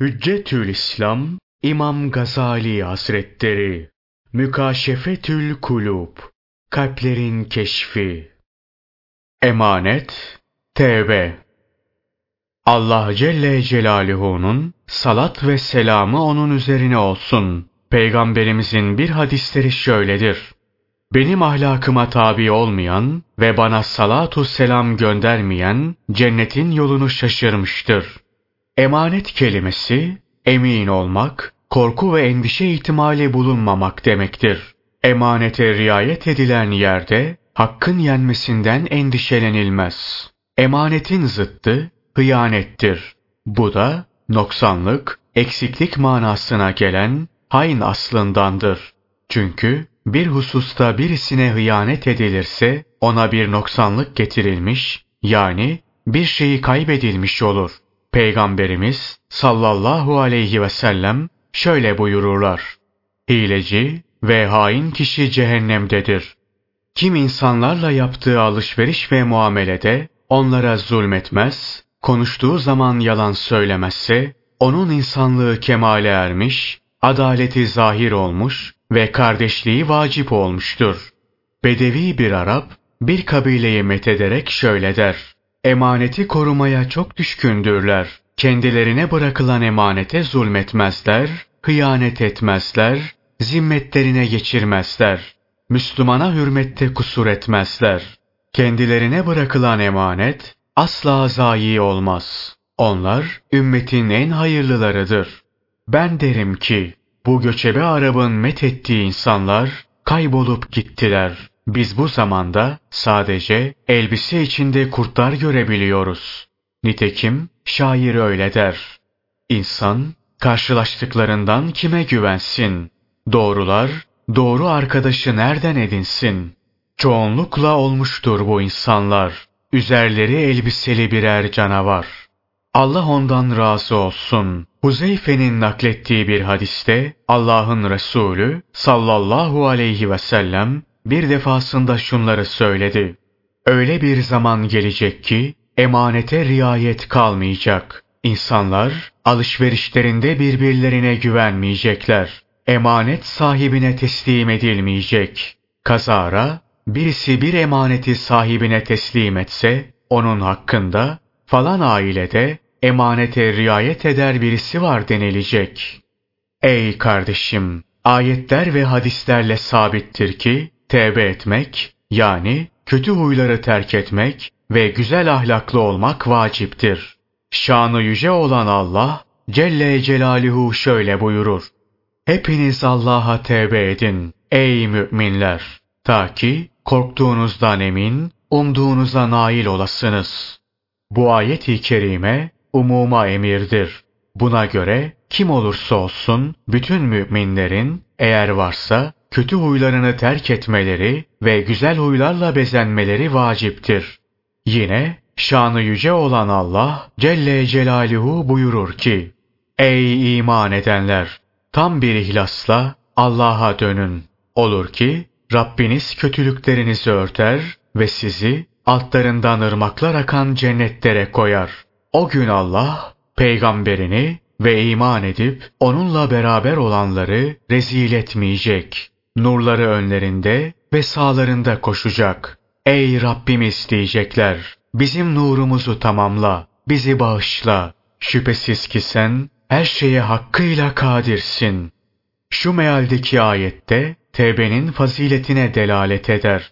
Hüccetül İslam İmam Gazali Hazretleri Mükaşefetül Kulub Kalplerin Keşfi Emanet Tevbe Allah Celle Celaluhu'nun salat ve selamı onun üzerine olsun. Peygamberimizin bir hadisleri şöyledir. Benim ahlakıma tabi olmayan ve bana salatu selam göndermeyen cennetin yolunu şaşırmıştır. Emanet kelimesi emin olmak, korku ve endişe ihtimali bulunmamak demektir. Emanete riayet edilen yerde hakkın yenmesinden endişelenilmez. Emanetin zıttı hıyanettir. Bu da noksanlık, eksiklik manasına gelen hain aslındandır. Çünkü bir hususta birisine hıyanet edilirse ona bir noksanlık getirilmiş yani bir şeyi kaybedilmiş olur. Peygamberimiz sallallahu aleyhi ve sellem şöyle buyururlar. Hileci ve hain kişi cehennemdedir. Kim insanlarla yaptığı alışveriş ve muamelede onlara zulmetmez, konuştuğu zaman yalan söylemezse, onun insanlığı kemale ermiş, adaleti zahir olmuş ve kardeşliği vacip olmuştur. Bedevi bir Arap, bir kabileyi methederek şöyle der. Emaneti korumaya çok düşkündürler. Kendilerine bırakılan emanete zulmetmezler, hıyanet etmezler, zimmetlerine geçirmezler. Müslümana hürmette kusur etmezler. Kendilerine bırakılan emanet asla zayi olmaz. Onlar ümmetin en hayırlılarıdır. Ben derim ki bu göçebe Arap'ın methettiği insanlar kaybolup gittiler. Biz bu zamanda sadece elbise içinde kurtlar görebiliyoruz. Nitekim şair öyle der. İnsan karşılaştıklarından kime güvensin? Doğrular, doğru arkadaşı nereden edinsin? Çoğunlukla olmuştur bu insanlar. Üzerleri elbiseli birer canavar. Allah ondan razı olsun. Huzeyfe'nin naklettiği bir hadiste Allah'ın Resulü sallallahu aleyhi ve sellem bir defasında şunları söyledi. Öyle bir zaman gelecek ki emanete riayet kalmayacak. İnsanlar alışverişlerinde birbirlerine güvenmeyecekler. Emanet sahibine teslim edilmeyecek. Kazara birisi bir emaneti sahibine teslim etse onun hakkında falan ailede emanete riayet eder birisi var denilecek. Ey kardeşim! Ayetler ve hadislerle sabittir ki tevbe etmek yani kötü huyları terk etmek ve güzel ahlaklı olmak vaciptir. Şanı yüce olan Allah Celle Celaluhu şöyle buyurur. Hepiniz Allah'a tevbe edin ey müminler ta ki korktuğunuzdan emin, umduğunuza nail olasınız. Bu ayet-i kerime umuma emirdir. Buna göre kim olursa olsun bütün müminlerin eğer varsa kötü huylarını terk etmeleri ve güzel huylarla bezenmeleri vaciptir. Yine şanı yüce olan Allah Celle Celaluhu buyurur ki, Ey iman edenler! Tam bir ihlasla Allah'a dönün. Olur ki Rabbiniz kötülüklerinizi örter ve sizi altlarından ırmaklar akan cennetlere koyar. O gün Allah peygamberini ve iman edip onunla beraber olanları rezil etmeyecek nurları önlerinde ve sağlarında koşacak. Ey Rabbimiz diyecekler, bizim nurumuzu tamamla, bizi bağışla. Şüphesiz ki sen her şeye hakkıyla kadirsin. Şu mealdeki ayette tevbenin faziletine delalet eder.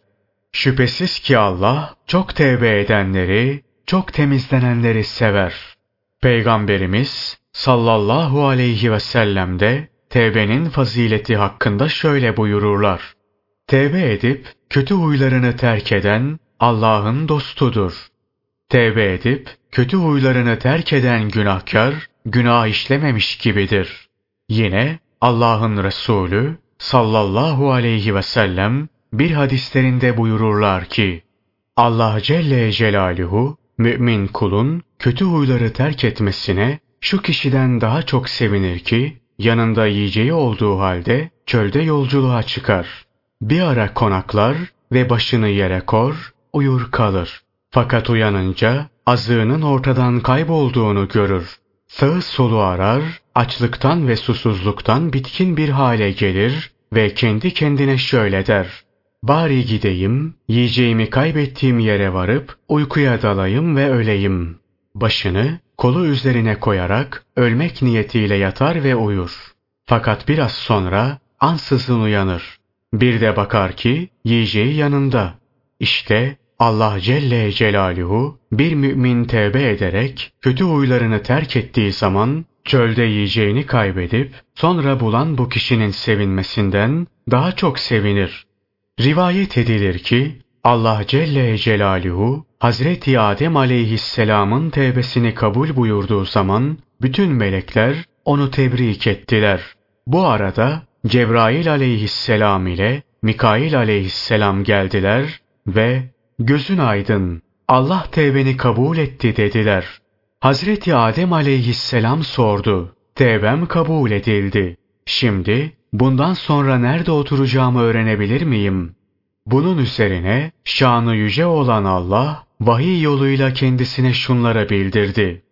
Şüphesiz ki Allah çok tevbe edenleri, çok temizlenenleri sever. Peygamberimiz sallallahu aleyhi ve sellem de Tevbenin fazileti hakkında şöyle buyururlar. Tevbe edip kötü huylarını terk eden Allah'ın dostudur. Tevbe edip kötü huylarını terk eden günahkar günah işlememiş gibidir. Yine Allah'ın Resulü sallallahu aleyhi ve sellem bir hadislerinde buyururlar ki Allah Celle Celaluhu mümin kulun kötü huyları terk etmesine şu kişiden daha çok sevinir ki yanında yiyeceği olduğu halde çölde yolculuğa çıkar. Bir ara konaklar ve başını yere kor, uyur kalır. Fakat uyanınca azığının ortadan kaybolduğunu görür. Sağı solu arar, açlıktan ve susuzluktan bitkin bir hale gelir ve kendi kendine şöyle der. Bari gideyim, yiyeceğimi kaybettiğim yere varıp uykuya dalayım ve öleyim. Başını kolu üzerine koyarak ölmek niyetiyle yatar ve uyur. Fakat biraz sonra ansızın uyanır. Bir de bakar ki yiyeceği yanında. İşte Allah Celle Celaluhu bir mümin tevbe ederek kötü huylarını terk ettiği zaman çölde yiyeceğini kaybedip sonra bulan bu kişinin sevinmesinden daha çok sevinir. Rivayet edilir ki Allah Celle Celaluhu Hazreti Adem aleyhisselamın tevbesini kabul buyurduğu zaman bütün melekler onu tebrik ettiler. Bu arada Cebrail aleyhisselam ile Mikail aleyhisselam geldiler ve gözün aydın Allah tevbeni kabul etti dediler. Hazreti Adem aleyhisselam sordu. Tevbem kabul edildi. Şimdi bundan sonra nerede oturacağımı öğrenebilir miyim? Bunun üzerine şanı yüce olan Allah vahiy yoluyla kendisine şunlara bildirdi.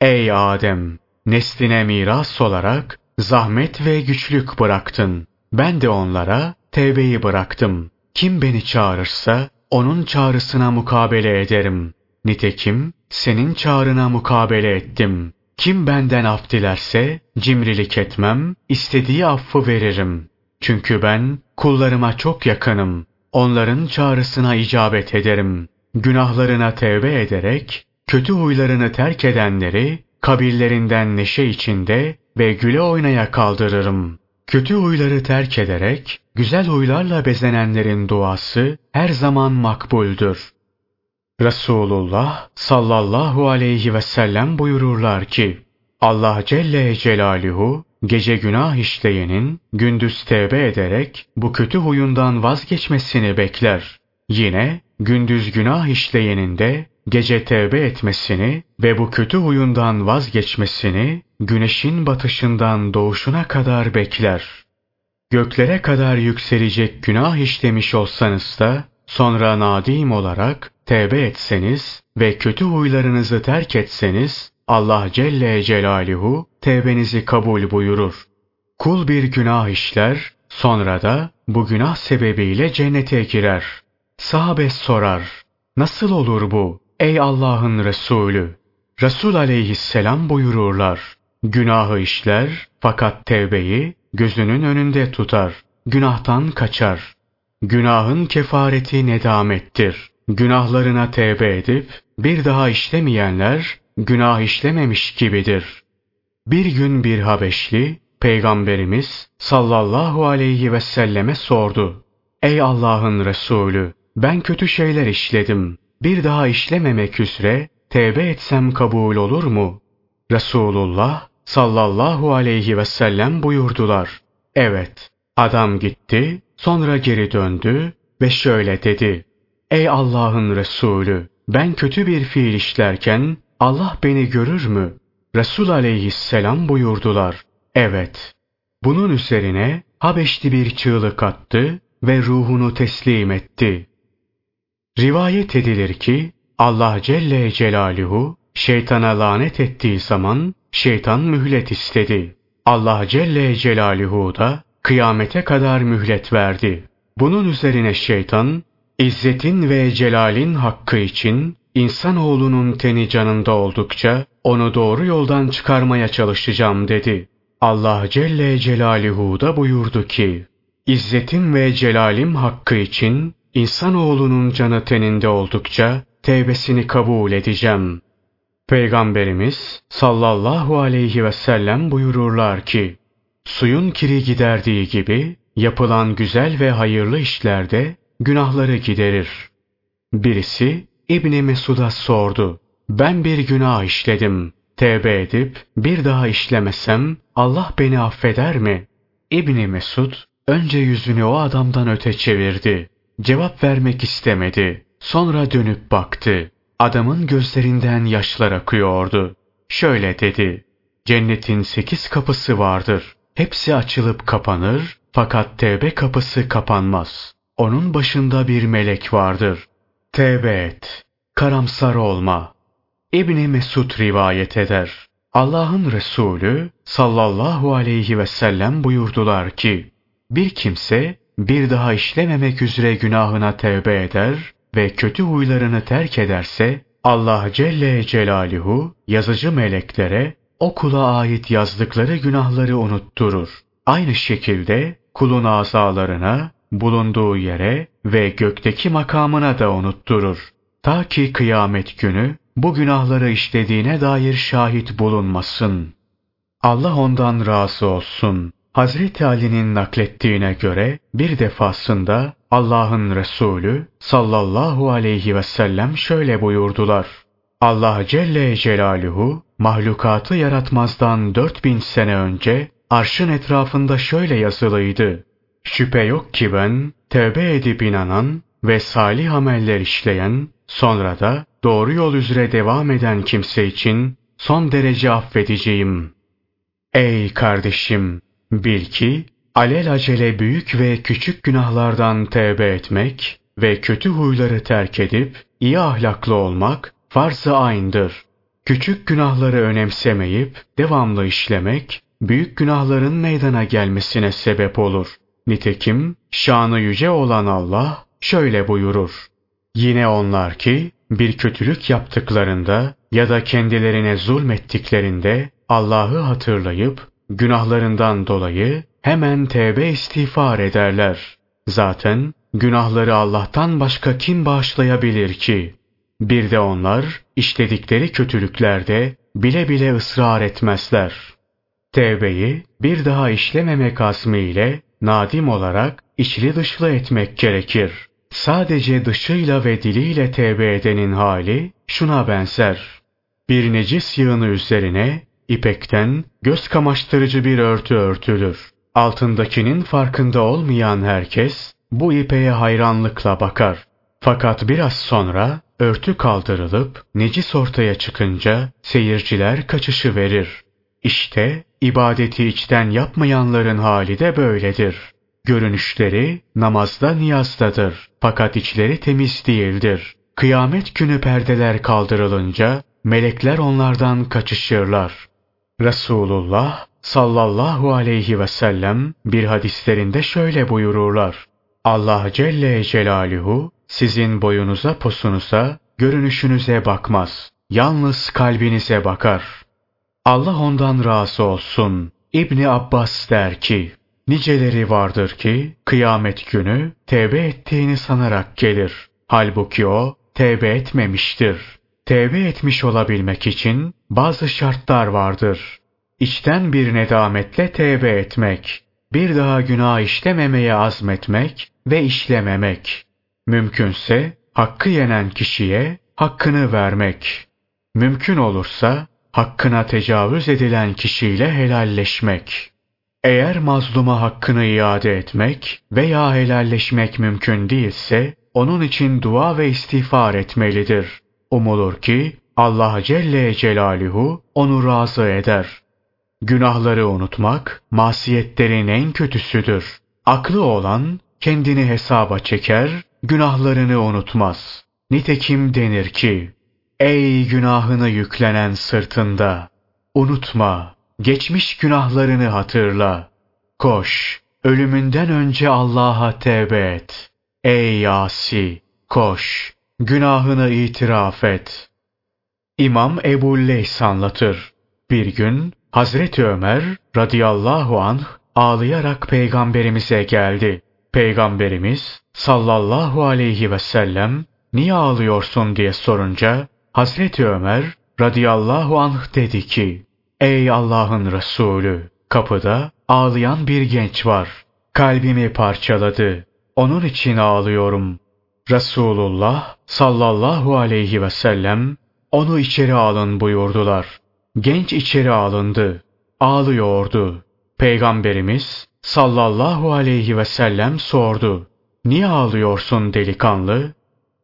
Ey Adem! Nesline miras olarak zahmet ve güçlük bıraktın. Ben de onlara tevbeyi bıraktım. Kim beni çağırırsa onun çağrısına mukabele ederim. Nitekim senin çağrına mukabele ettim. Kim benden af dilerse cimrilik etmem, istediği affı veririm. Çünkü ben kullarıma çok yakınım. Onların çağrısına icabet ederim. Günahlarına tevbe ederek, kötü huylarını terk edenleri kabirlerinden neşe içinde ve güle oynaya kaldırırım. Kötü huyları terk ederek, güzel huylarla bezenenlerin duası her zaman makbuldür. Resulullah sallallahu aleyhi ve sellem buyururlar ki, Allah Celle Celaluhu gece günah işleyenin gündüz tevbe ederek bu kötü huyundan vazgeçmesini bekler. Yine gündüz günah işleyenin de gece tevbe etmesini ve bu kötü huyundan vazgeçmesini güneşin batışından doğuşuna kadar bekler. Göklere kadar yükselecek günah işlemiş olsanız da sonra nadim olarak tevbe etseniz ve kötü huylarınızı terk etseniz Allah Celle Celaluhu tevbenizi kabul buyurur. Kul bir günah işler, sonra da bu günah sebebiyle cennete girer. Sahabe sorar, nasıl olur bu ey Allah'ın Resulü? Resul aleyhisselam buyururlar, günahı işler fakat tevbeyi gözünün önünde tutar, günahtan kaçar. Günahın kefareti nedamettir. Günahlarına tevbe edip bir daha işlemeyenler günah işlememiş gibidir. Bir gün bir Habeşli Peygamberimiz sallallahu aleyhi ve selleme sordu. Ey Allah'ın Resulü ben kötü şeyler işledim. Bir daha işlememek üzere tevbe etsem kabul olur mu? Resulullah sallallahu aleyhi ve sellem buyurdular. Evet, adam gitti, sonra geri döndü ve şöyle dedi. Ey Allah'ın Resulü, ben kötü bir fiil işlerken Allah beni görür mü? Resul aleyhisselam buyurdular. Evet. Bunun üzerine Habeşli bir çığlık attı ve ruhunu teslim etti. Rivayet edilir ki Allah Celle Celaluhu şeytana lanet ettiği zaman şeytan mühlet istedi. Allah Celle Celaluhu da kıyamete kadar mühlet verdi. Bunun üzerine şeytan, İzzetin ve celalin hakkı için insanoğlunun teni canında oldukça onu doğru yoldan çıkarmaya çalışacağım dedi. Allah Celle Celaluhu da buyurdu ki, İzzetin ve celalim hakkı için insanoğlunun canı teninde oldukça tevbesini kabul edeceğim. Peygamberimiz sallallahu aleyhi ve sellem buyururlar ki, suyun kiri giderdiği gibi yapılan güzel ve hayırlı işlerde günahları giderir. Birisi İbni Mesud'a sordu. Ben bir günah işledim. Tevbe edip bir daha işlemesem Allah beni affeder mi? İbni Mesud önce yüzünü o adamdan öte çevirdi. Cevap vermek istemedi. Sonra dönüp baktı. Adamın gözlerinden yaşlar akıyordu. Şöyle dedi. Cennetin sekiz kapısı vardır. Hepsi açılıp kapanır fakat tevbe kapısı kapanmaz. Onun başında bir melek vardır. Tevbe et. Karamsar olma. İbni Mesud rivayet eder. Allah'ın Resulü sallallahu aleyhi ve sellem buyurdular ki, bir kimse bir daha işlememek üzere günahına tevbe eder ve kötü huylarını terk ederse, Allah Celle Celaluhu yazıcı meleklere o kula ait yazdıkları günahları unutturur. Aynı şekilde kulun azalarına, bulunduğu yere ve gökteki makamına da unutturur. Ta ki kıyamet günü bu günahları işlediğine dair şahit bulunmasın. Allah ondan razı olsun. Hazreti Ali'nin naklettiğine göre bir defasında Allah'ın Resulü sallallahu aleyhi ve sellem şöyle buyurdular. Allah Celle Celaluhu mahlukatı yaratmazdan 4000 sene önce arşın etrafında şöyle yazılıydı. Şüphe yok ki ben tevbe edip inanan ve salih ameller işleyen, sonra da doğru yol üzere devam eden kimse için son derece affedeceğim. Ey kardeşim! Bil ki alelacele büyük ve küçük günahlardan tevbe etmek ve kötü huyları terk edip iyi ahlaklı olmak farz-ı aynıdır. Küçük günahları önemsemeyip devamlı işlemek büyük günahların meydana gelmesine sebep olur. Nitekim şanı yüce olan Allah şöyle buyurur. Yine onlar ki bir kötülük yaptıklarında ya da kendilerine zulmettiklerinde Allah'ı hatırlayıp günahlarından dolayı hemen tevbe istiğfar ederler. Zaten günahları Allah'tan başka kim bağışlayabilir ki? Bir de onlar işledikleri kötülüklerde bile bile ısrar etmezler. Tevbeyi bir daha işlememek azmiyle nadim olarak içli dışlı etmek gerekir. Sadece dışıyla ve diliyle tevbe edenin hali şuna benzer. Bir necis yığını üzerine ipekten göz kamaştırıcı bir örtü örtülür. Altındakinin farkında olmayan herkes bu ipeğe hayranlıkla bakar. Fakat biraz sonra örtü kaldırılıp necis ortaya çıkınca seyirciler kaçışı verir. İşte ibadeti içten yapmayanların hali de böyledir. Görünüşleri namazda niyazdadır fakat içleri temiz değildir. Kıyamet günü perdeler kaldırılınca melekler onlardan kaçışırlar. Resulullah sallallahu aleyhi ve sellem bir hadislerinde şöyle buyururlar. Allah Celle Celaluhu sizin boyunuza posunuza, görünüşünüze bakmaz. Yalnız kalbinize bakar. Allah ondan razı olsun. İbni Abbas der ki, Niceleri vardır ki kıyamet günü tevbe ettiğini sanarak gelir. Halbuki o tevbe etmemiştir. Tevbe etmiş olabilmek için bazı şartlar vardır. İçten bir nedametle tevbe etmek, bir daha günah işlememeye azmetmek ve işlememek. Mümkünse hakkı yenen kişiye hakkını vermek. Mümkün olursa hakkına tecavüz edilen kişiyle helalleşmek. Eğer mazluma hakkını iade etmek veya helalleşmek mümkün değilse, onun için dua ve istiğfar etmelidir. Umulur ki Allah Celle Celaluhu onu razı eder. Günahları unutmak, masiyetlerin en kötüsüdür. Aklı olan kendini hesaba çeker, günahlarını unutmaz. Nitekim denir ki, Ey günahını yüklenen sırtında! Unutma, geçmiş günahlarını hatırla. Koş, ölümünden önce Allah'a tevbe et. Ey Yasi, koş, günahını itiraf et. İmam Ebu Leys anlatır. Bir gün Hazreti Ömer radıyallahu anh ağlayarak peygamberimize geldi. Peygamberimiz sallallahu aleyhi ve sellem niye ağlıyorsun diye sorunca Hazreti Ömer radıyallahu anh dedi ki Ey Allah'ın Resulü kapıda ağlayan bir genç var. Kalbimi parçaladı. Onun için ağlıyorum. Resulullah sallallahu aleyhi ve sellem onu içeri alın buyurdular. Genç içeri alındı. Ağlıyordu. Peygamberimiz sallallahu aleyhi ve sellem sordu. Niye ağlıyorsun delikanlı?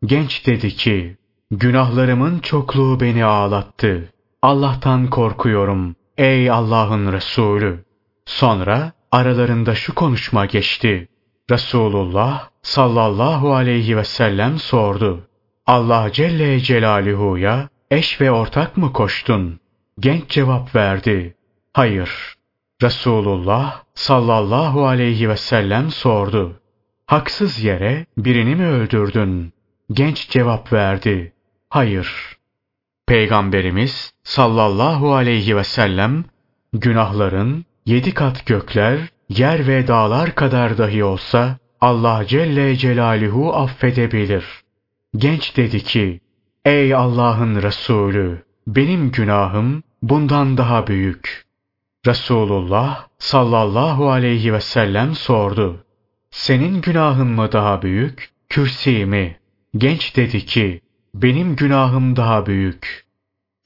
Genç dedi ki, günahlarımın çokluğu beni ağlattı. Allah'tan korkuyorum. Ey Allah'ın Resulü. Sonra aralarında şu konuşma geçti. Resulullah sallallahu aleyhi ve sellem sordu. Allah Celle Celaluhu'ya eş ve ortak mı koştun? Genç cevap verdi. Hayır. Resulullah sallallahu aleyhi ve sellem sordu. Haksız yere birini mi öldürdün? Genç cevap verdi. Hayır. Peygamberimiz sallallahu aleyhi ve sellem günahların yedi kat gökler, yer ve dağlar kadar dahi olsa Allah Celle Celaluhu affedebilir. Genç dedi ki, Ey Allah'ın Resulü, benim günahım bundan daha büyük. Resulullah sallallahu aleyhi ve sellem sordu. Senin günahın mı daha büyük, kürsi mi? Genç dedi ki, benim günahım daha büyük.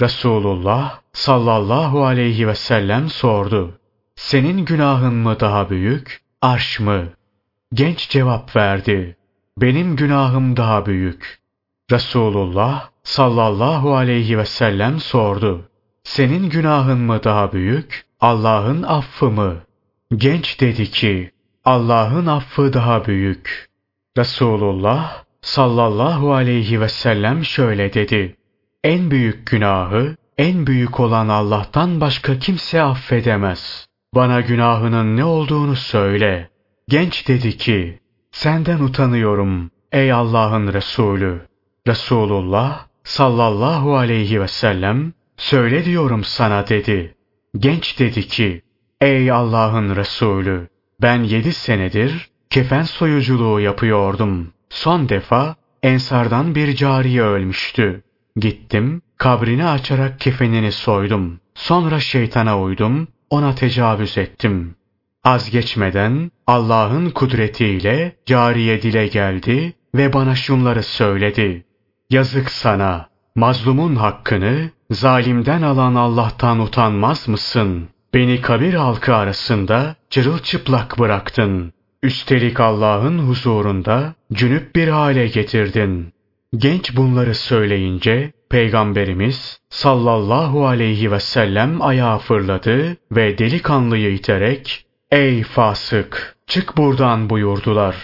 Resulullah sallallahu aleyhi ve sellem sordu. Senin günahın mı daha büyük, arş mı? Genç cevap verdi. Benim günahım daha büyük. Resulullah sallallahu aleyhi ve sellem sordu. Senin günahın mı daha büyük, Allah'ın affı mı? Genç dedi ki, Allah'ın affı daha büyük. Resulullah sallallahu aleyhi ve sellem şöyle dedi. En büyük günahı, en büyük olan Allah'tan başka kimse affedemez. Bana günahının ne olduğunu söyle. Genç dedi ki, senden utanıyorum ey Allah'ın Resulü. Resulullah sallallahu aleyhi ve sellem, söyle diyorum sana dedi. Genç dedi ki, ey Allah'ın Resulü, ben yedi senedir kefen soyuculuğu yapıyordum. Son defa Ensardan bir cariye ölmüştü. Gittim, kabrini açarak kefenini soydum. Sonra şeytana uydum, ona tecavüz ettim. Az geçmeden Allah'ın kudretiyle cariye dile geldi ve bana şunları söyledi. Yazık sana, mazlumun hakkını zalimden alan Allah'tan utanmaz mısın? Beni kabir halkı arasında çırılçıplak bıraktın. Üstelik Allah'ın huzurunda cünüp bir hale getirdin. Genç bunları söyleyince Peygamberimiz sallallahu aleyhi ve sellem ayağa fırladı ve delikanlıyı iterek ''Ey fasık çık buradan'' buyurdular.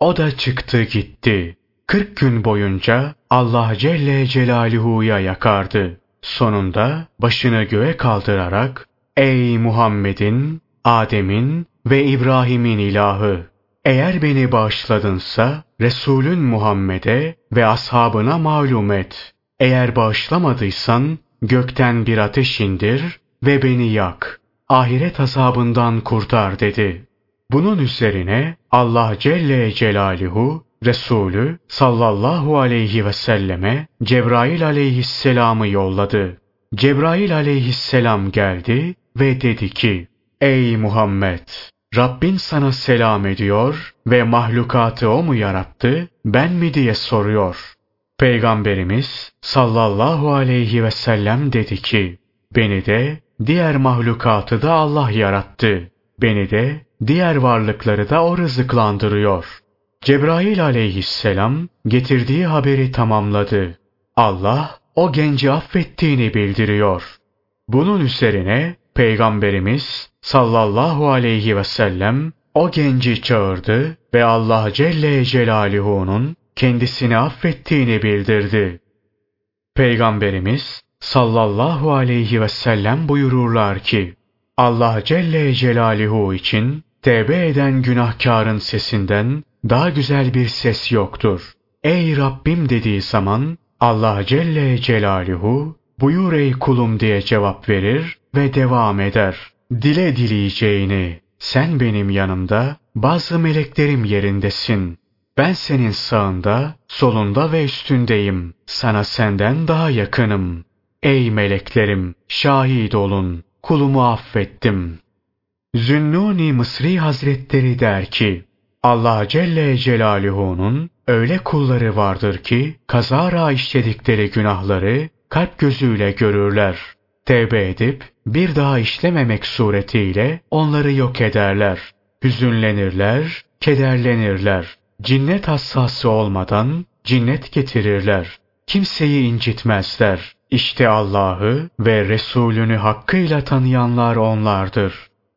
O da çıktı gitti. Kırk gün boyunca Allah Celle Celaluhu'ya yakardı. Sonunda başını göğe kaldırarak ''Ey Muhammed'in, Adem'in ve İbrahim'in ilahı! Eğer beni bağışladınsa Resulün Muhammed'e ve ashabına malum et. Eğer bağışlamadıysan gökten bir ateş indir ve beni yak. Ahiret azabından kurtar dedi. Bunun üzerine Allah Celle Celaluhu Resulü sallallahu aleyhi ve selleme Cebrail aleyhisselamı yolladı. Cebrail aleyhisselam geldi ve dedi ki, Ey Muhammed! Rabbin sana selam ediyor ve mahlukatı o mu yarattı, ben mi diye soruyor. Peygamberimiz sallallahu aleyhi ve sellem dedi ki, beni de diğer mahlukatı da Allah yarattı. Beni de diğer varlıkları da o rızıklandırıyor. Cebrail aleyhisselam getirdiği haberi tamamladı. Allah o genci affettiğini bildiriyor. Bunun üzerine Peygamberimiz sallallahu aleyhi ve sellem o genci çağırdı ve Allah Celle Celaluhu'nun kendisini affettiğini bildirdi. Peygamberimiz sallallahu aleyhi ve sellem buyururlar ki, Allah Celle Celaluhu için tevbe eden günahkarın sesinden daha güzel bir ses yoktur. Ey Rabbim dediği zaman Allah Celle Celaluhu buyur ey kulum diye cevap verir ve devam eder. Dile dileyeceğini, sen benim yanımda, bazı meleklerim yerindesin. Ben senin sağında, solunda ve üstündeyim. Sana senden daha yakınım. Ey meleklerim, şahit olun. Kulumu affettim. Zünnuni Mısri Hazretleri der ki, Allah Celle Celaluhu'nun öyle kulları vardır ki, kazara işledikleri günahları kalp gözüyle görürler. Tevbe edip, bir daha işlememek suretiyle onları yok ederler. Hüzünlenirler, kederlenirler. Cinnet hassası olmadan cinnet getirirler. Kimseyi incitmezler. İşte Allah'ı ve Resulünü hakkıyla tanıyanlar onlardır.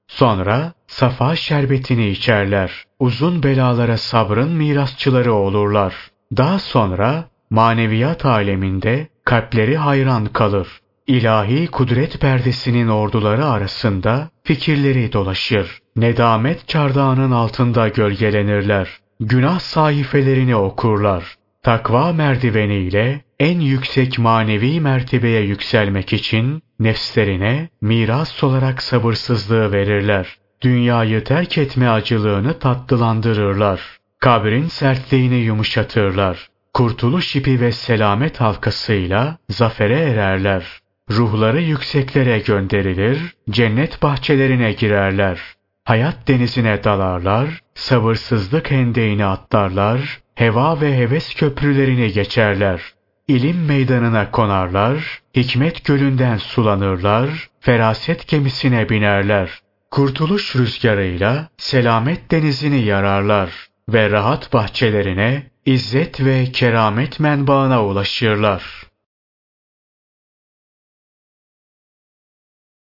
Sonra safa şerbetini içerler. Uzun belalara sabrın mirasçıları olurlar. Daha sonra maneviyat aleminde kalpleri hayran kalır. İlahi kudret perdesinin orduları arasında fikirleri dolaşır. Nedamet çardağının altında gölgelenirler. Günah sayfelerini okurlar. Takva merdiveniyle en yüksek manevi mertebeye yükselmek için nefslerine miras olarak sabırsızlığı verirler. Dünyayı terk etme acılığını tatlılandırırlar. Kabrin sertliğini yumuşatırlar. Kurtuluş ipi ve selamet halkasıyla zafere ererler. Ruhları yükseklere gönderilir, cennet bahçelerine girerler. Hayat denizine dalarlar, sabırsızlık hendeğini atlarlar, heva ve heves köprülerini geçerler. İlim meydanına konarlar, hikmet gölünden sulanırlar, feraset gemisine binerler. Kurtuluş rüzgarıyla selamet denizini yararlar ve rahat bahçelerine, izzet ve keramet menbaına ulaşırlar.